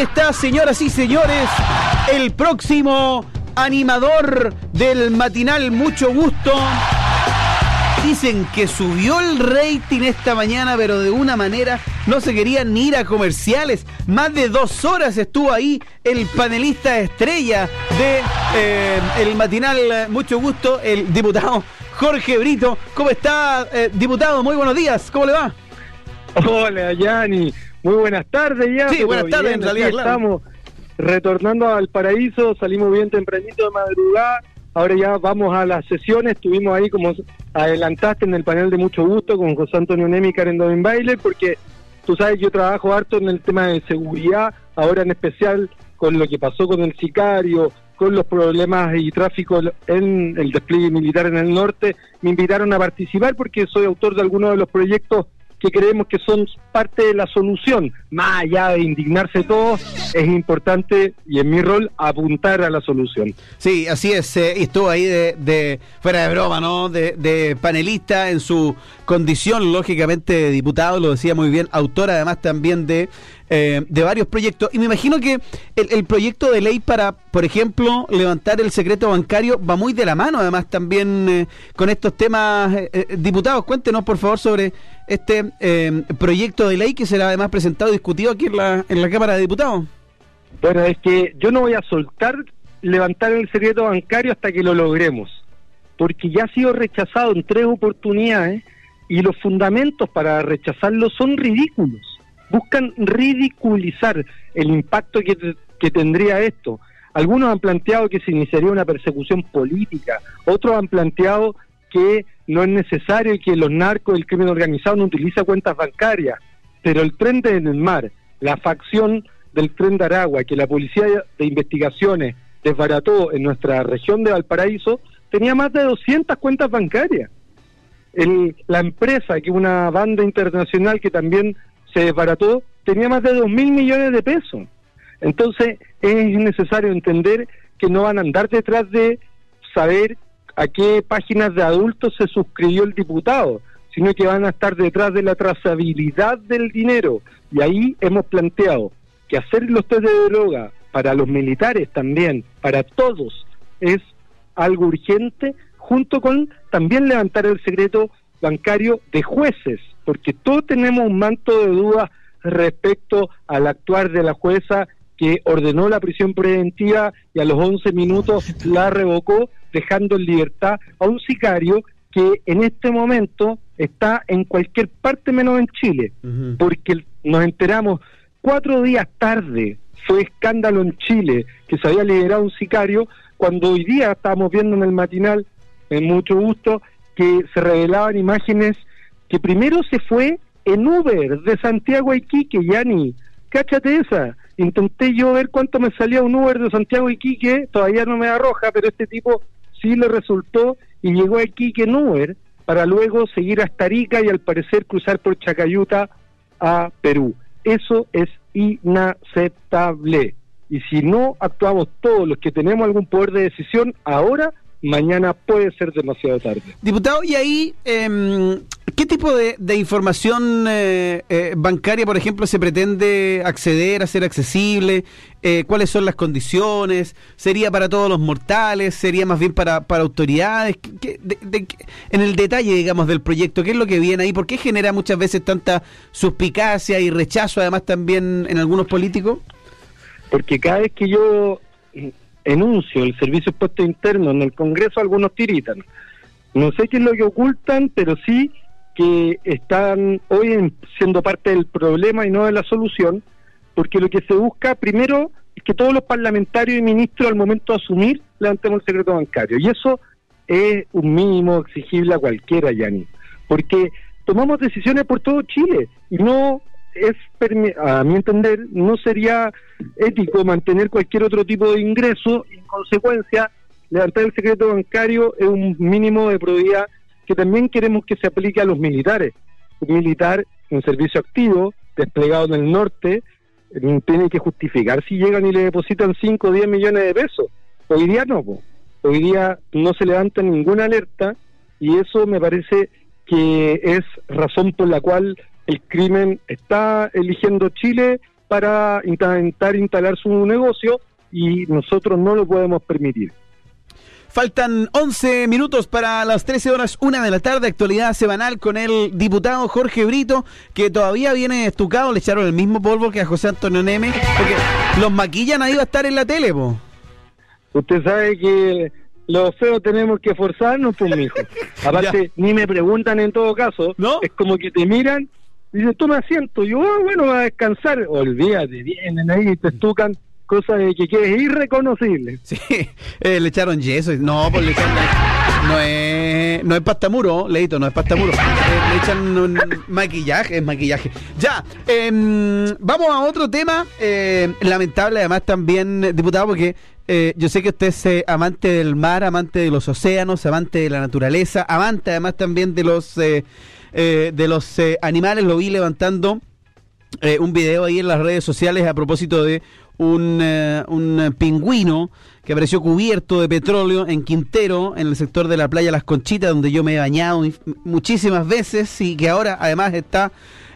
está, señoras y señores, el próximo animador del matinal Mucho Gusto. Dicen que subió el rating esta mañana, pero de una manera no se querían ni ir a comerciales. Más de dos horas estuvo ahí el panelista estrella de eh, el matinal Mucho Gusto, el diputado Jorge Brito. ¿Cómo está, eh, diputado? Muy buenos días. ¿Cómo le va? Hola, Yanni. Muy buenas tardes ya. Sí, buenas tardes en realidad, Estamos retornando al paraíso, salimos bien tempranito de madrugada. Ahora ya vamos a las sesiones. Estuvimos ahí, como adelantaste, en el panel de mucho gusto con José Antonio Nemi y Karen Domin Baile, porque tú sabes, yo trabajo harto en el tema de seguridad, ahora en especial con lo que pasó con el sicario, con los problemas y tráfico en el despliegue militar en el norte, me invitaron a participar porque soy autor de algunos de los proyectos que creemos que son parte de la solución. Más allá de indignarse todos, es importante, y en mi rol, apuntar a la solución. Sí, así es. Eh, estuvo ahí de, fuera de broma, ¿no? De, de, panelista en su condición, lógicamente, de diputado, lo decía muy bien, autor además también de eh, de varios proyectos. Y me imagino que el, proyecto de ley para, por ejemplo, levantar el secreto bancario va muy de la mano, además, también eh, con estos temas. Eh, diputados, cuéntenos, por favor, sobre este proyecto de ley que será además presentado y discutido aquí en la, en la Cámara de Diputados. Bueno, es que yo no voy a soltar levantar el secreto bancario hasta que lo logremos, porque ya ha sido rechazado en tres oportunidades y los fundamentos para rechazarlo son ridículos buscan ridiculizar el impacto que, que tendría esto. Algunos han planteado que se iniciaría una persecución política, otros han planteado que no es necesario y que los narcos, el crimen organizado no utiliza cuentas bancarias, pero el tren en el mar, la facción del tren de Aragua, que la policía de investigaciones desbarató en nuestra región de Valparaíso, tenía más de 200 cuentas bancarias. la empresa, que una banda internacional que también se desbarató, tenía más de dos mil millones de pesos. Entonces es necesario entender que no van a andar detrás de saber a qué páginas de adultos se suscribió el diputado, sino que van a estar detrás de la trazabilidad del dinero. Y ahí hemos planteado que hacer los test de droga para los militares también, para todos, es algo urgente, junto con también levantar el secreto bancario de jueces, porque todos tenemos un manto de dudas respecto al actuar de la jueza que ordenó la prisión preventiva y a los 11 minutos la revocó, dejando en libertad a un sicario que en este momento está en cualquier parte menos en Chile, porque nos enteramos cuatro días tarde, fue escándalo en Chile que se había liberado un sicario, cuando hoy día estábamos viendo en el matinal, en mucho gusto, que se revelaban imágenes que primero se fue en Uber de Santiago a Iquique, Yani. Cáchate esa. Intenté yo ver cuánto me salía un Uber de Santiago a Iquique, todavía no me arroja, pero este tipo sí le resultó y llegó a Iquique en Uber para luego seguir hasta Arica y al parecer cruzar por Chacayuta a Perú. Eso es inaceptable. Y si no actuamos todos los que tenemos algún poder de decisión, ahora mañana puede ser demasiado tarde. Diputado, y ahí, eh, ¿qué tipo de, información eh, eh, bancaria, por ejemplo, se pretende acceder, hacer accesible? Eh, ¿Cuáles son las condiciones? ¿Sería para todos los mortales? ¿Sería más bien para, para autoridades? en el detalle, digamos, del proyecto, ¿qué es lo que viene ahí? ¿Por qué genera muchas veces tanta suspicacia y rechazo, además, también en algunos políticos? Porque cada vez que yo enuncio el servicio puesto interno en el Congreso, algunos tiritan. No sé qué es lo que ocultan, pero sí que están hoy siendo parte del problema y no de la solución, porque lo que se busca primero es que todos los parlamentarios y ministros al momento de asumir levantemos el secreto bancario. Y eso es un mínimo exigible a cualquiera, Yani, porque tomamos decisiones por todo Chile y no es, a mi entender, no sería ético mantener cualquier otro tipo de ingreso en consecuencia levantar el secreto bancario es un mínimo de probidad que también queremos que se aplique a los militares. Un militar en servicio activo, desplegado en el norte, tiene que justificar si llegan y le depositan 5 o 10 millones de pesos. Hoy día no, hoy día no se levanta ninguna alerta y eso me parece que es razón por la cual el crimen está eligiendo Chile para intentar instalar su negocio y nosotros no lo podemos permitir. Faltan 11 minutos para las 13 horas, una de la tarde, actualidad semanal con el diputado Jorge Brito, que todavía viene estucado, le echaron el mismo polvo que a José Antonio Neme, porque los maquillan ahí va a estar en la tele, po. Usted sabe que los feos tenemos que esforzarnos, pues, mijo. Aparte, ni me preguntan en todo caso. ¿No? Es como que te miran y dicen, toma asiento. Yo, ah, bueno, a descansar. Olvídate, vienen ahí y te estucan cosa de que quedes irreconocible. Sí, eh, le echaron yeso. No, pues le echaron... No es, no es pastamuro, Leito, no es pastamuro. Eh, le echan maquillaje, es maquillaje. Ya, em, vamos a otro tema. eh, lamentable además también, diputado, porque eh, yo sé que usted es eh, amante del mar, amante de los océanos, amante de la naturaleza, amante además también de los, eh, eh, de los eh, animales. Lo vi levantando eh, un video ahí en las redes sociales a propósito de un, eh, un pingüino que apareció cubierto de petróleo en Quintero, en el sector de la playa Las Conchitas, donde yo me he bañado muchísimas veces y que ahora además está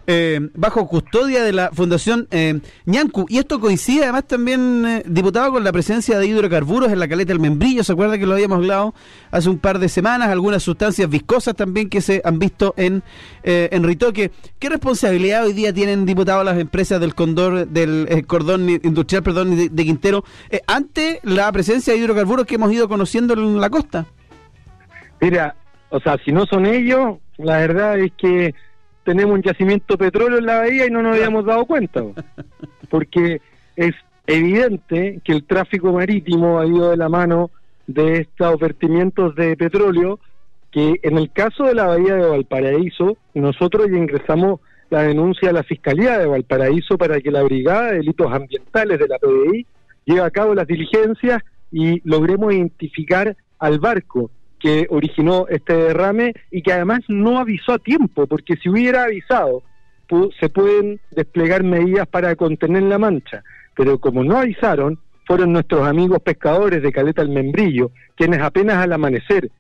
eh, bajo custodia de la Fundación eh, Ñancu. Y esto coincide además también, eh, diputado, con la presencia de hidrocarburos en la caleta del membrillo. ¿Se acuerda que lo habíamos hablado hace un par de semanas? Algunas sustancias viscosas también que se han visto en, eh, en Ritoque. ¿Qué responsabilidad hoy día tienen, diputado, las empresas del condor, del eh, cordón industrial perdón, de, Quintero eh, ante la presencia de hidrocarburos que hemos ido conociendo en la costa? Mira, o sea, si no son ellos, la verdad es que tenemos un yacimiento de petróleo en la bahía y no nos habíamos dado cuenta. Porque es evidente que el tráfico marítimo ha ido de la mano de estos vertimientos de petróleo, que en el caso de la bahía de Valparaíso, nosotros ya ingresamos la denuncia a la Fiscalía de Valparaíso para que la Brigada de Delitos Ambientales de la PDI lleve a cabo las diligencias y logremos identificar al barco que originó este derrame y que además no avisó a tiempo, porque si hubiera avisado, se pueden desplegar medidas para contener la mancha, pero como no avisaron, fueron nuestros amigos pescadores de Caleta el Membrillo, quienes apenas al amanecer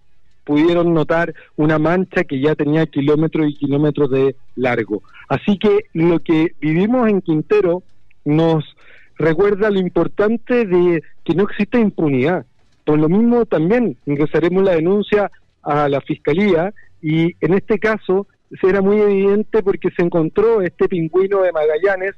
pudieron notar una mancha que ya tenía kilómetros y kilómetros de largo. Así que lo que vivimos en Quintero nos recuerda lo importante de que no existe impunidad. Por lo mismo también ingresaremos la denuncia a la Fiscalía y en este caso será muy evidente porque se encontró este pingüino de Magallanes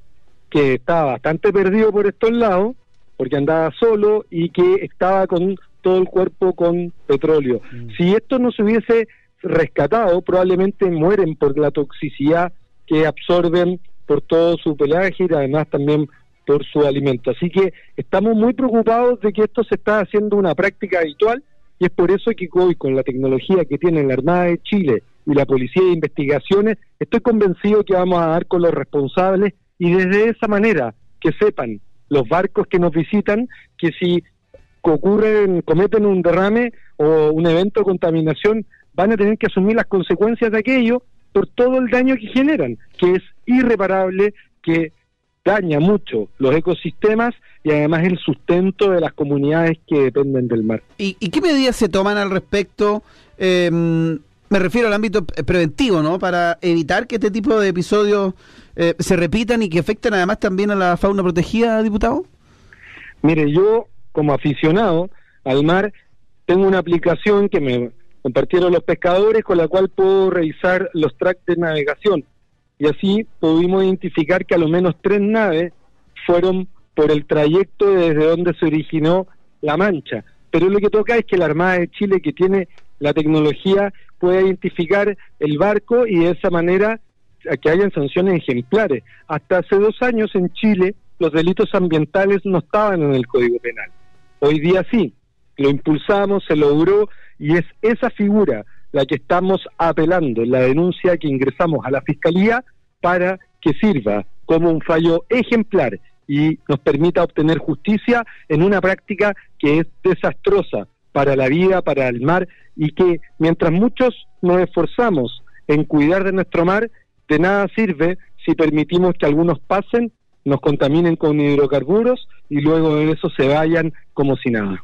que estaba bastante perdido por estos lados, porque andaba solo y que estaba con todo el cuerpo con petróleo. Si esto no se hubiese rescatado, probablemente mueren por la toxicidad que absorben por todo su pelaje y además también por su alimento. Así que estamos muy preocupados de que esto se está haciendo una práctica habitual y es por eso que hoy con la tecnología que tiene la Armada de Chile y la Policía de Investigaciones, estoy convencido que vamos a dar con los responsables y desde esa manera que sepan los barcos que nos visitan que si ocurren, cometen un derrame o un evento de contaminación, van a tener que asumir las consecuencias de aquello por todo el daño que generan, que es irreparable, que daña mucho los ecosistemas y además el sustento de las comunidades que dependen del mar. ¿Y, y qué medidas se toman al respecto? Eh, me refiero al ámbito preventivo, ¿no? Para evitar que este tipo de episodios eh, se repitan y que afecten además también a la fauna protegida, diputado. Mire, yo como aficionado al mar tengo una aplicación que me compartieron los pescadores con la cual puedo revisar los tracks de navegación y así pudimos identificar que a lo menos tres naves fueron por el trayecto desde donde se originó la mancha. Pero lo que toca es que la Armada de Chile, que tiene la tecnología, pueda identificar el barco y de esa manera a que hayan sanciones ejemplares. Hasta hace dos años en Chile los delitos ambientales no estaban en el Código Penal. Hoy día sí, lo impulsamos, se logró y es esa figura la que estamos apelando la denuncia que ingresamos a la Fiscalía para que sirva como un fallo ejemplar y nos permita obtener justicia en una práctica que es desastrosa para la vida, para el mar y que mientras muchos nos esforzamos en cuidar de nuestro mar, de nada sirve si permitimos que algunos pasen, nos contaminen con hidrocarburos y luego de eso se vayan como si nada.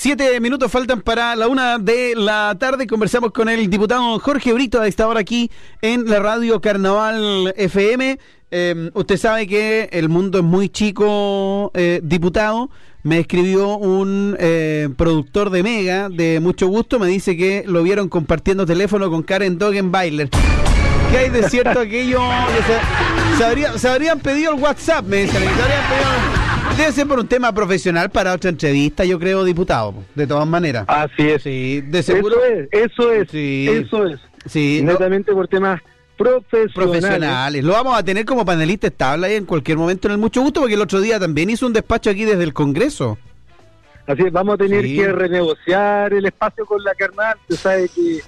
Siete minutos faltan para la una de la tarde. Conversamos con el diputado Jorge Brito a esta hora aquí en la radio Carnaval FM. Em, usted sabe que el mundo es muy chico, eh, diputado. Me escribió un eh, productor de Mega de mucho gusto. Me dice que lo vieron compartiendo teléfono con Karen Dogenbailer. ¿Qué hay de cierto aquello? Se, se, habrían pedido el WhatsApp, me dicen. Debe ser por un tema profesional para otra entrevista, yo creo, diputado, de todas maneras. Así es. Sí, de seguro. Eso es, eso es. Eso es. Sí, Netamente por temas profesionales. profesionales. Lo vamos a tener como panelista estable en cualquier momento en el Mucho Gusto, porque el otro día también hizo un despacho aquí desde el Congreso. Así es, vamos a tener que renegociar el espacio con la carnal. Usted sabe que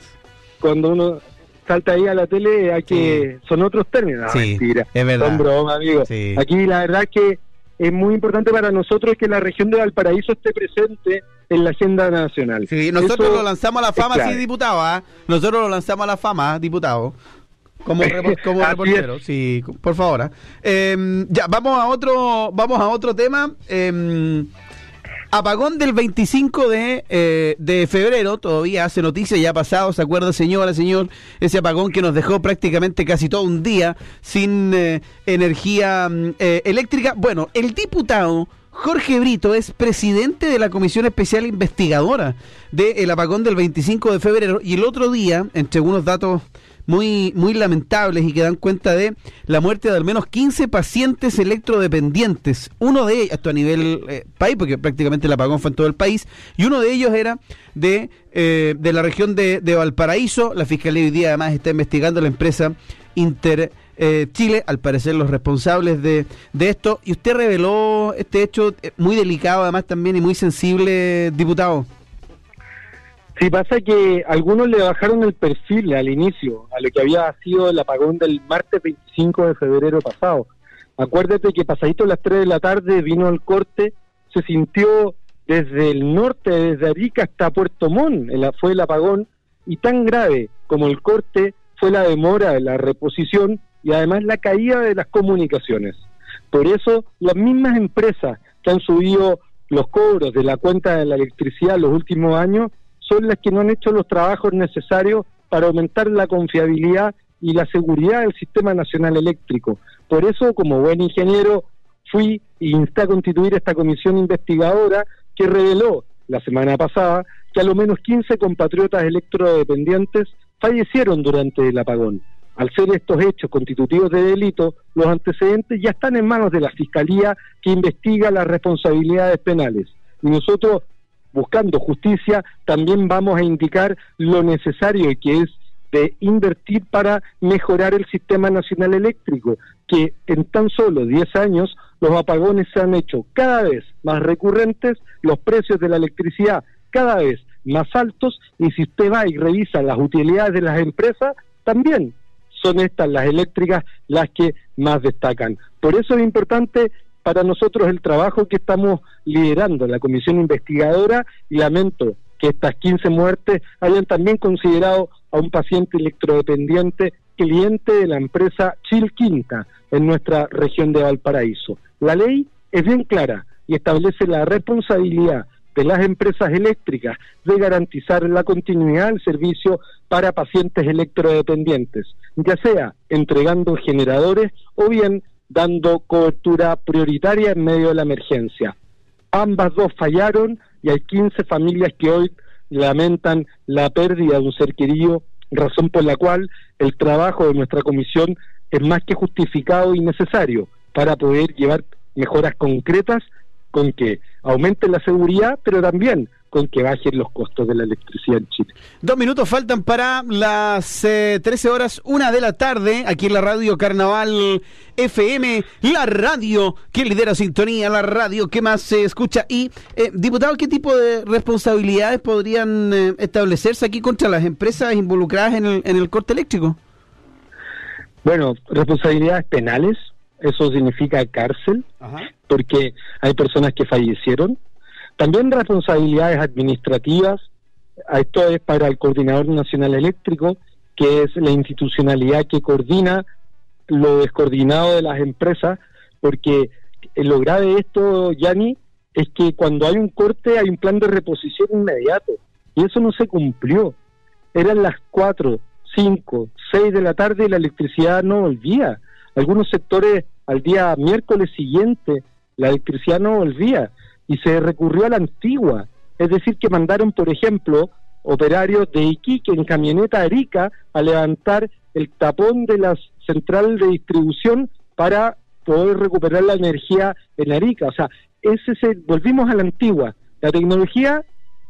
cuando uno salta ahí a la tele hay que son otros términos. sí, es verdad. Son bromas, amigo. Aquí la verdad que es muy importante para nosotros que la región de Valparaíso esté presente en la agenda nacional. Sí, nosotros lo lanzamos a la fama, sí, diputado. ¿ah? Nosotros lo lanzamos a la fama, diputado. Como, como reportero, sí, por favor. ¿ah? Em, ya, vamos a otro, vamos a otro tema. Apagón del 25 de, eh, de febrero, todavía hace noticia, ya ha pasado, ¿se acuerda señora, señor? Ese apagón que nos dejó prácticamente casi todo un día sin eh, energía mm, eh, eléctrica. Bueno, el diputado Jorge Brito es presidente de la Comisión Especial Investigadora del apagón del 25 de febrero y el otro día, entre unos datos muy, muy lamentables y que dan cuenta de la muerte de al menos 15 pacientes electrodependientes. Uno de ellos, esto a nivel eh, país, porque prácticamente el apagón fue en todo el país, y uno de ellos era de, eh, de la región de, de, Valparaíso. La Fiscalía hoy día además está investigando la empresa Inter. Eh, Chile, al parecer los responsables de, de esto, y usted reveló este hecho muy delicado además también y muy sensible, diputado. Sí, pasa que algunos le bajaron el perfil al inicio, a lo que había sido el apagón del martes 25 de febrero pasado. Acuérdate que pasadito a las 3 de la tarde vino el corte, se sintió desde el norte, desde Arica hasta Puerto Montt, fue el apagón, y tan grave como el corte fue la demora de la reposición y además la caída de las comunicaciones. Por eso, las mismas empresas que han subido los cobros de la cuenta de la electricidad los últimos años son las que no han hecho los trabajos necesarios para aumentar la confiabilidad y la seguridad del sistema nacional eléctrico. Por eso, como buen ingeniero, fui e insté a constituir esta comisión investigadora que reveló la semana pasada que a lo menos 15 compatriotas electrodependientes fallecieron durante el apagón. Al ser estos hechos constitutivos de delito, los antecedentes ya están en manos de la Fiscalía que investiga las responsabilidades penales. Y nosotros buscando justicia, también vamos a indicar lo necesario que es de invertir para mejorar el sistema nacional eléctrico, que en tan solo 10 años los apagones se han hecho cada vez más recurrentes, los precios de la electricidad cada vez más altos, y si usted va y revisa las utilidades de las empresas, también son estas las eléctricas las que más destacan. Por eso es importante para nosotros el trabajo que estamos liderando la comisión investigadora y lamento que estas 15 muertes hayan también considerado a un paciente electrodependiente cliente de la empresa Chilquinta en nuestra región de Valparaíso. La ley es bien clara y establece la responsabilidad de las empresas eléctricas de garantizar la continuidad del servicio para pacientes electrodependientes, ya sea entregando generadores o bien dando cobertura prioritaria en medio de la emergencia. Ambas dos fallaron y hay 15 familias que hoy lamentan la pérdida de un ser querido, razón por la cual el trabajo de nuestra comisión es más que justificado y necesario para poder llevar mejoras concretas con que aumente la seguridad, pero también con que bajen los costos de la electricidad en Chile. Dos minutos faltan para las 13 eh, horas, una de la tarde, aquí en la radio Carnaval FM, la radio que lidera sintonía, la radio que más se escucha. Y, eh, diputado, ¿qué tipo de responsabilidades podrían eh, establecerse aquí contra las empresas involucradas en el, en el corte eléctrico? Bueno, responsabilidades penales, eso significa cárcel, porque hay personas que fallecieron también responsabilidades administrativas, esto es para el Coordinador Nacional Eléctrico, que es la institucionalidad que coordina lo descoordinado de las empresas, porque lo grave de esto, Yanni, es que cuando hay un corte hay un plan de reposición inmediato y eso no se cumplió. Eran las 4, 5, 6 de la tarde y la electricidad no volvía. Algunos sectores al día miércoles siguiente la electricidad no volvía y se recurrió a la antigua. Es decir, que mandaron, por ejemplo, operarios de Iquique en camioneta Arica a levantar el tapón de la central de distribución para poder recuperar la energía en Arica. O sea, ese se, volvimos a la antigua. La tecnología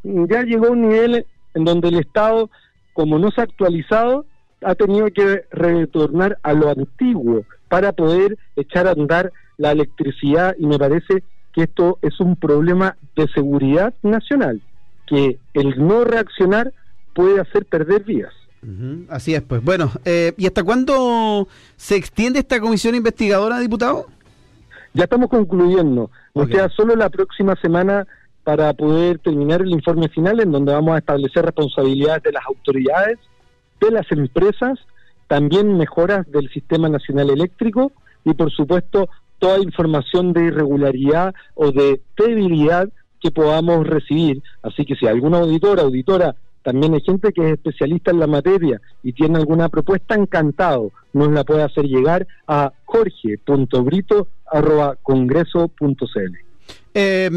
ya llegó a un nivel en donde el Estado, como no se ha actualizado, ha tenido que retornar a lo antiguo para poder echar a andar la electricidad y me parece que esto es un problema de seguridad nacional, que el no reaccionar puede hacer perder vidas. Así es, pues. Bueno, eh, ¿y hasta cuándo se extiende esta comisión investigadora, diputado? Ya estamos concluyendo. Nos queda solo la próxima semana para poder terminar el informe final en donde vamos a establecer responsabilidades de las autoridades, de las empresas, también mejoras del sistema nacional eléctrico y por supuesto toda información de irregularidad o de debilidad que podamos recibir. Así que si algún auditor, auditora, también hay gente que es especialista en la materia y tiene alguna propuesta, encantado, nos la puede hacer llegar a jorge.brito.congreso.cl. Eh,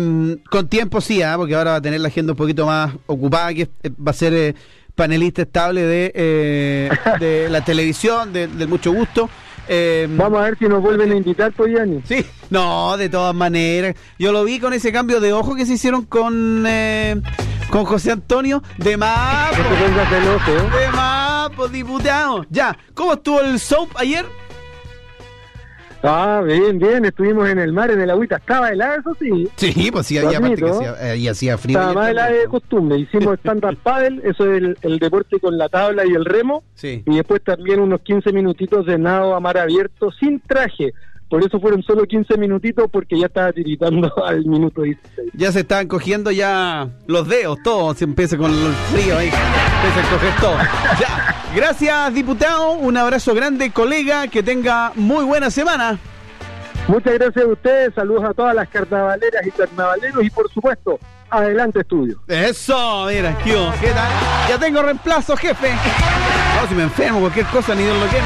con tiempo sí, ¿ah? porque ahora va a tener la agenda un poquito más ocupada, que eh, va a ser eh, panelista estable de, eh, de la televisión, de, del mucho gusto. Eh, Vamos a ver si nos vuelven a invitar, Poyani. Sí, no, de todas maneras. Yo lo vi con ese cambio de ojo que se hicieron con eh, con José Antonio. De más, de más, diputado. Ya, ¿cómo estuvo el soap ayer? Ah, bien, bien, estuvimos en el mar, en el agüita. Estaba helada, eso sí. Sí, pues sí, había parte que hacía, eh, y hacía frío. Estaba más helada de costumbre. Hicimos stand-up paddle, eso es el, deporte con la tabla y el remo. Sí. Y después también unos 15 minutitos de nado a mar abierto, sin traje. Por eso fueron solo 15 minutitos porque ya estaba tiritando al minuto 16. Ya se estaban cogiendo ya los dedos, todo. Se empieza con el frío ahí. Empieza a coger todo. Ya. Gracias, diputado. Un abrazo grande, colega. Que tenga muy buena semana. Muchas gracias a ustedes. Saludos a todas las carnavaleras y carnavaleros. Y por supuesto, adelante, estudio. Eso, mira, ¿qué, tal? Ya tengo reemplazo, jefe. No, si me enfermo, cualquier cosa, ni Dios lo que